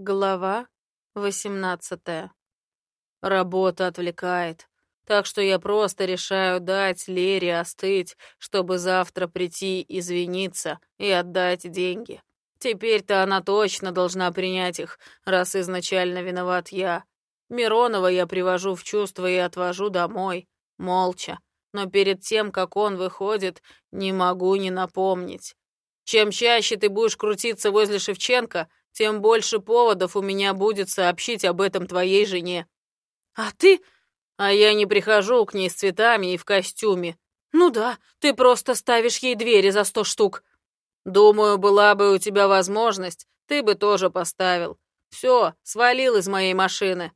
Глава 18. Работа отвлекает, так что я просто решаю дать Лере остыть, чтобы завтра прийти извиниться и отдать деньги. Теперь-то она точно должна принять их, раз изначально виноват я. Миронова я привожу в чувство и отвожу домой, молча. Но перед тем, как он выходит, не могу не напомнить. Чем чаще ты будешь крутиться возле Шевченко, тем больше поводов у меня будет сообщить об этом твоей жене. А ты? А я не прихожу к ней с цветами и в костюме. Ну да, ты просто ставишь ей двери за сто штук. Думаю, была бы у тебя возможность, ты бы тоже поставил. Все, свалил из моей машины.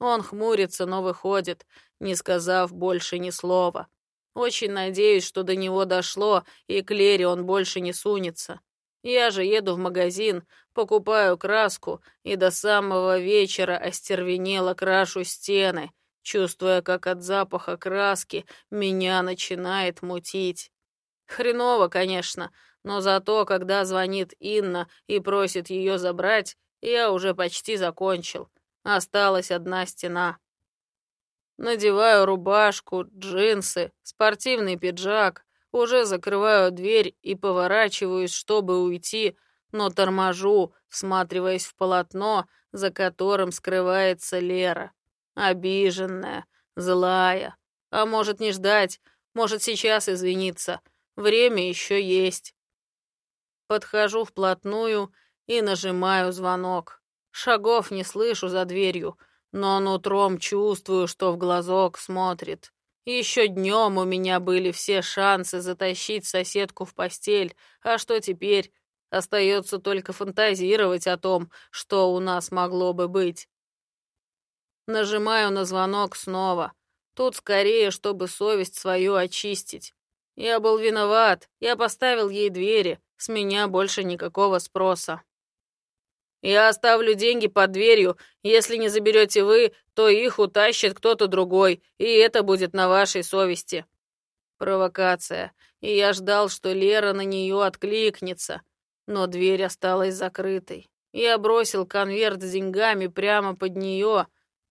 Он хмурится, но выходит, не сказав больше ни слова. Очень надеюсь, что до него дошло, и к Лере он больше не сунется. Я же еду в магазин, покупаю краску и до самого вечера остервенело крашу стены, чувствуя, как от запаха краски меня начинает мутить. Хреново, конечно, но зато, когда звонит Инна и просит ее забрать, я уже почти закончил. Осталась одна стена. Надеваю рубашку, джинсы, спортивный пиджак, уже закрываю дверь и поворачиваюсь, чтобы уйти, но торможу, всматриваясь в полотно, за которым скрывается Лера. Обиженная, злая. А может не ждать, может сейчас извиниться. Время еще есть. Подхожу вплотную и нажимаю звонок. Шагов не слышу за дверью, но нутром чувствую, что в глазок смотрит. Еще днем у меня были все шансы затащить соседку в постель, а что теперь? Остается только фантазировать о том, что у нас могло бы быть. Нажимаю на звонок снова. Тут скорее, чтобы совесть свою очистить. Я был виноват, я поставил ей двери, с меня больше никакого спроса. Я оставлю деньги под дверью. Если не заберете вы, то их утащит кто-то другой, и это будет на вашей совести. Провокация. И я ждал, что Лера на нее откликнется. Но дверь осталась закрытой. Я бросил конверт с деньгами прямо под нее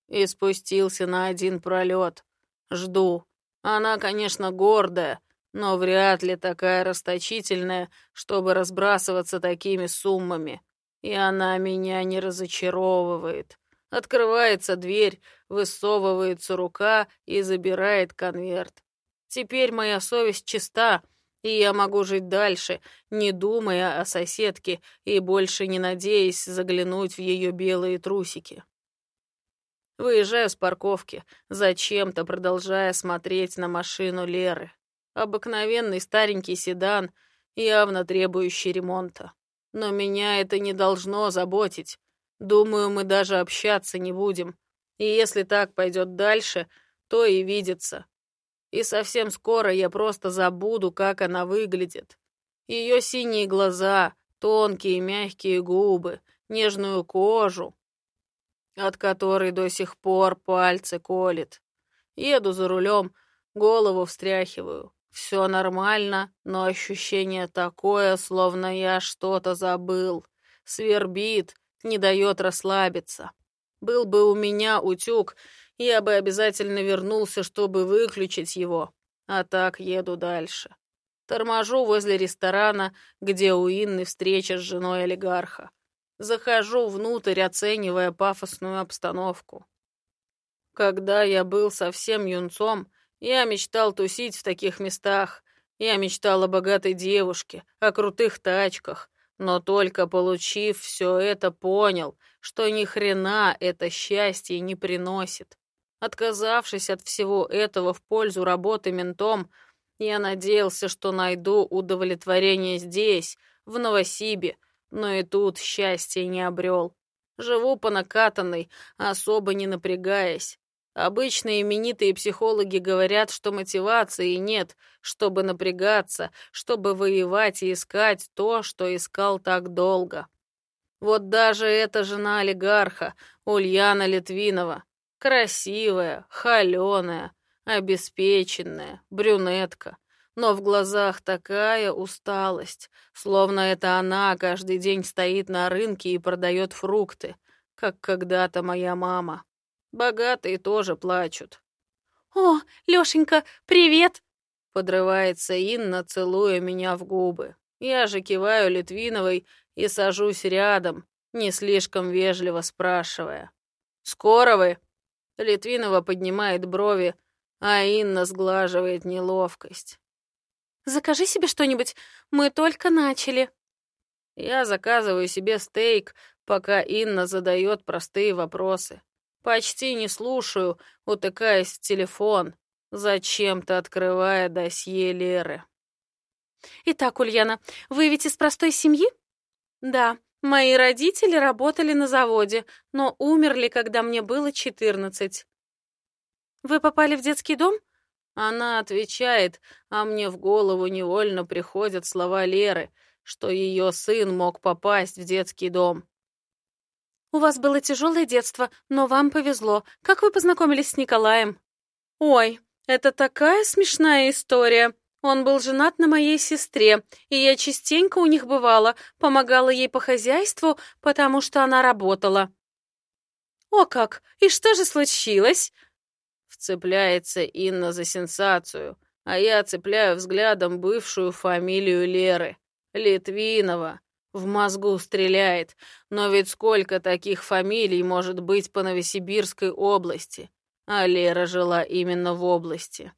и спустился на один пролет. Жду. Она, конечно, гордая, но вряд ли такая расточительная, чтобы разбрасываться такими суммами. И она меня не разочаровывает. Открывается дверь, высовывается рука и забирает конверт. Теперь моя совесть чиста, и я могу жить дальше, не думая о соседке и больше не надеясь заглянуть в ее белые трусики. Выезжаю с парковки, зачем-то продолжая смотреть на машину Леры. Обыкновенный старенький седан, явно требующий ремонта. Но меня это не должно заботить. Думаю, мы даже общаться не будем. И если так пойдет дальше, то и видится. И совсем скоро я просто забуду, как она выглядит. Ее синие глаза, тонкие мягкие губы, нежную кожу, от которой до сих пор пальцы колет. Еду за рулем, голову встряхиваю. Все нормально, но ощущение такое, словно я что-то забыл. Свербит, не дает расслабиться. Был бы у меня утюг, я бы обязательно вернулся, чтобы выключить его. А так еду дальше. Торможу возле ресторана, где у Инны встреча с женой олигарха. Захожу внутрь, оценивая пафосную обстановку. Когда я был совсем юнцом, я мечтал тусить в таких местах. Я мечтал о богатой девушке, о крутых тачках. Но только получив все это, понял, что ни хрена это счастье не приносит. Отказавшись от всего этого в пользу работы ментом, я надеялся, что найду удовлетворение здесь, в Новосибе, но и тут счастья не обрел. Живу по накатанной, особо не напрягаясь. Обычно именитые психологи говорят, что мотивации нет, чтобы напрягаться, чтобы воевать и искать то, что искал так долго. Вот даже эта жена олигарха, Ульяна Литвинова, красивая, холеная, обеспеченная, брюнетка. но в глазах такая усталость, словно это она каждый день стоит на рынке и продает фрукты, как когда-то моя мама. Богатые тоже плачут. «О, Лёшенька, привет!» Подрывается Инна, целуя меня в губы. Я же киваю Литвиновой и сажусь рядом, не слишком вежливо спрашивая. «Скоро вы?» Литвинова поднимает брови, а Инна сглаживает неловкость. «Закажи себе что-нибудь, мы только начали». Я заказываю себе стейк, пока Инна задает простые вопросы. Почти не слушаю, утыкаясь в телефон, зачем-то открывая досье Леры. «Итак, Ульяна, вы ведь из простой семьи?» «Да, мои родители работали на заводе, но умерли, когда мне было четырнадцать». «Вы попали в детский дом?» Она отвечает, а мне в голову невольно приходят слова Леры, что ее сын мог попасть в детский дом. «У вас было тяжелое детство, но вам повезло. Как вы познакомились с Николаем?» «Ой, это такая смешная история. Он был женат на моей сестре, и я частенько у них бывала, помогала ей по хозяйству, потому что она работала». «О как! И что же случилось?» Вцепляется Инна за сенсацию, а я цепляю взглядом бывшую фамилию Леры. Литвинова. В мозгу стреляет. Но ведь сколько таких фамилий может быть по Новосибирской области? А Лера жила именно в области.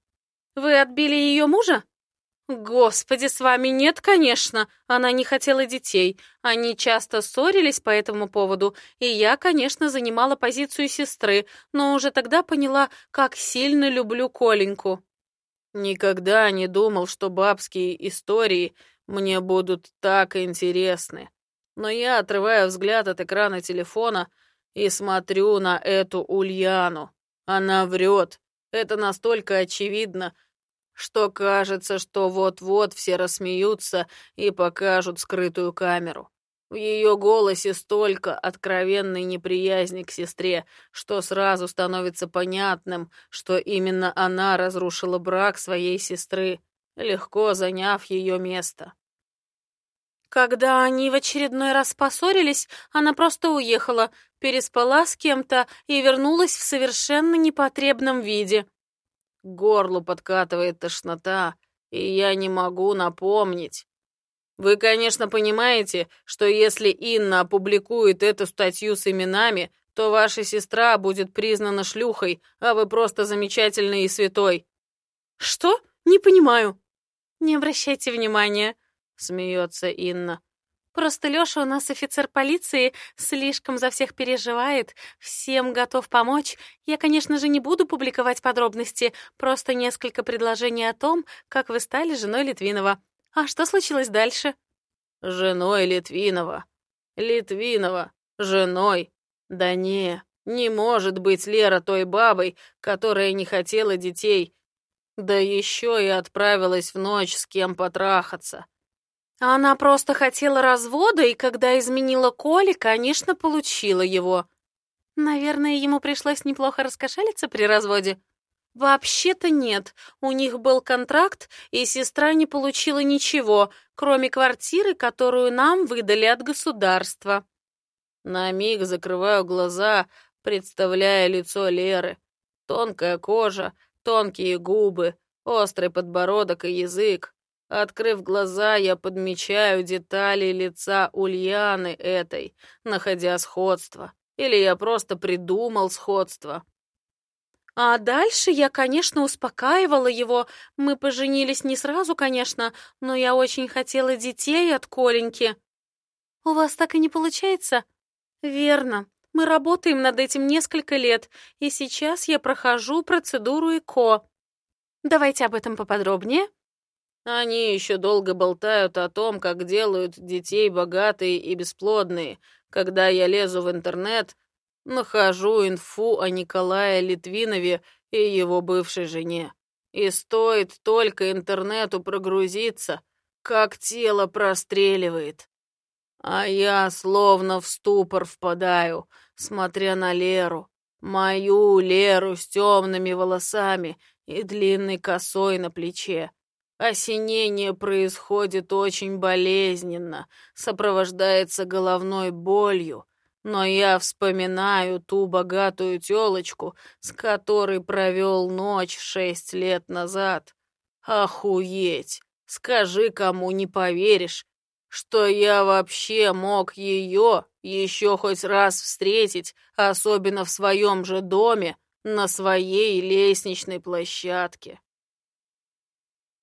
«Вы отбили ее мужа?» «Господи, с вами нет, конечно. Она не хотела детей. Они часто ссорились по этому поводу, и я, конечно, занимала позицию сестры, но уже тогда поняла, как сильно люблю Коленьку». Никогда не думал, что бабские истории мне будут так интересны. Но я отрываю взгляд от экрана телефона и смотрю на эту Ульяну. Она врет. Это настолько очевидно, что кажется, что вот-вот все рассмеются и покажут скрытую камеру. В ее голосе столько откровенной неприязни к сестре, что сразу становится понятным, что именно она разрушила брак своей сестры, легко заняв ее место. Когда они в очередной раз поссорились, она просто уехала, переспала с кем-то и вернулась в совершенно непотребном виде. К горлу подкатывает тошнота, и я не могу напомнить. Вы, конечно, понимаете, что если Инна опубликует эту статью с именами, то ваша сестра будет признана шлюхой, а вы просто замечательный и святой. Что? Не понимаю. Не обращайте внимания, смеется Инна. Просто Лёша у нас офицер полиции, слишком за всех переживает, всем готов помочь. Я, конечно же, не буду публиковать подробности, просто несколько предложений о том, как вы стали женой Литвинова. А что случилось дальше? Женой Литвинова. Литвинова. Женой. Да не, не может быть Лера той бабой, которая не хотела детей. Да еще и отправилась в ночь с кем потрахаться. Она просто хотела развода, и когда изменила Коли, конечно, получила его. Наверное, ему пришлось неплохо раскошелиться при разводе. Вообще-то нет. У них был контракт, и сестра не получила ничего, кроме квартиры, которую нам выдали от государства. На миг закрываю глаза, представляя лицо Леры. Тонкая кожа, тонкие губы, острый подбородок и язык. Открыв глаза, я подмечаю детали лица Ульяны этой, находя сходство. Или я просто придумал сходство. А дальше я, конечно, успокаивала его. Мы поженились не сразу, конечно, но я очень хотела детей от Коленьки. У вас так и не получается? Верно. Мы работаем над этим несколько лет, и сейчас я прохожу процедуру ЭКО. Давайте об этом поподробнее. Они еще долго болтают о том, как делают детей богатые и бесплодные. Когда я лезу в интернет, нахожу инфу о Николае Литвинове и его бывшей жене. И стоит только интернету прогрузиться, как тело простреливает. А я словно в ступор впадаю, смотря на Леру. Мою Леру с темными волосами и длинной косой на плече. Осенение происходит очень болезненно, сопровождается головной болью, но я вспоминаю ту богатую тёлочку, с которой провел ночь шесть лет назад. Охуеть! Скажи, кому не поверишь, что я вообще мог ее еще хоть раз встретить, особенно в своем же доме, на своей лестничной площадке.